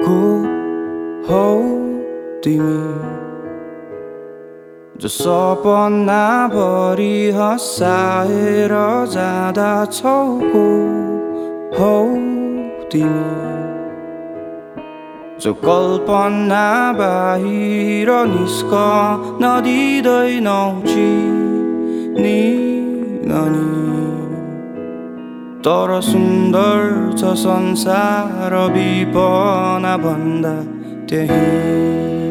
को हौ तिमी जो सपनाभरि हँसाएर जाँदा छौ को हौ तिमी जो कल्पना बाहिर निस्क नदिँदैनौ चिनी ननी तर सुन्दर छ संसार विपना भन्दा त्यही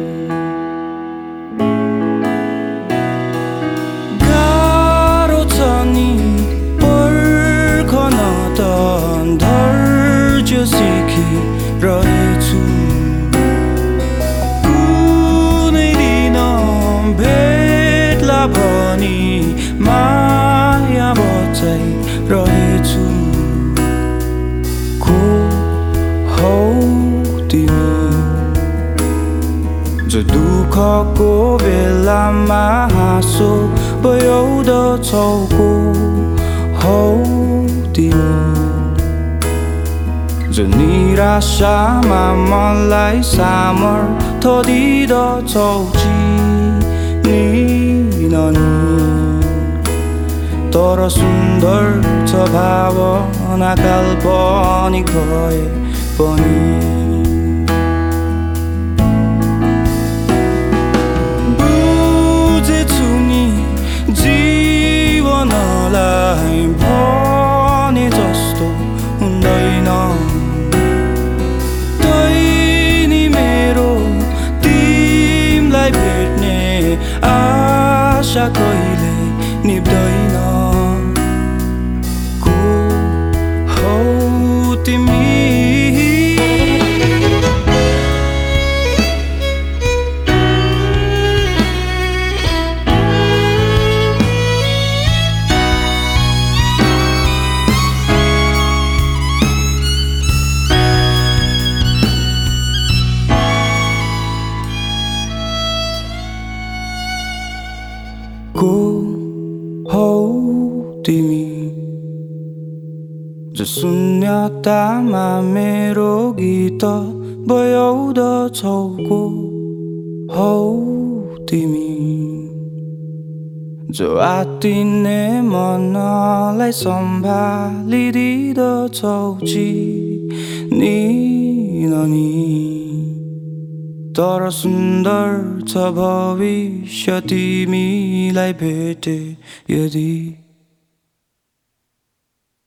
दुःखको बेलामा हाँसो बयाउँदछौ को हौ तिमी जो निराशामा मलाई सामर्थ दिँदछौ चिनिननी तर सुन्दर छ भावना काल्पनिक भए पनि कहिले निप्दैन को हौ तिमी को हौ तिमी जो शून्यतामा मेरो गीत बयाउँदछौ को हौ तिमी जो आतिने मनलाई सम्हालिदिँदछौ चिनिननी तर सुन्दर छ भविष्य तिमीलाई भेटे यदि